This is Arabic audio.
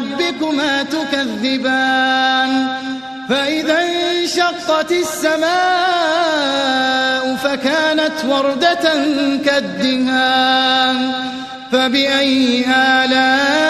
ربكما تكذبان. فإذا انشقت السماء فكانت وردة كالدهان. فبأي آلاء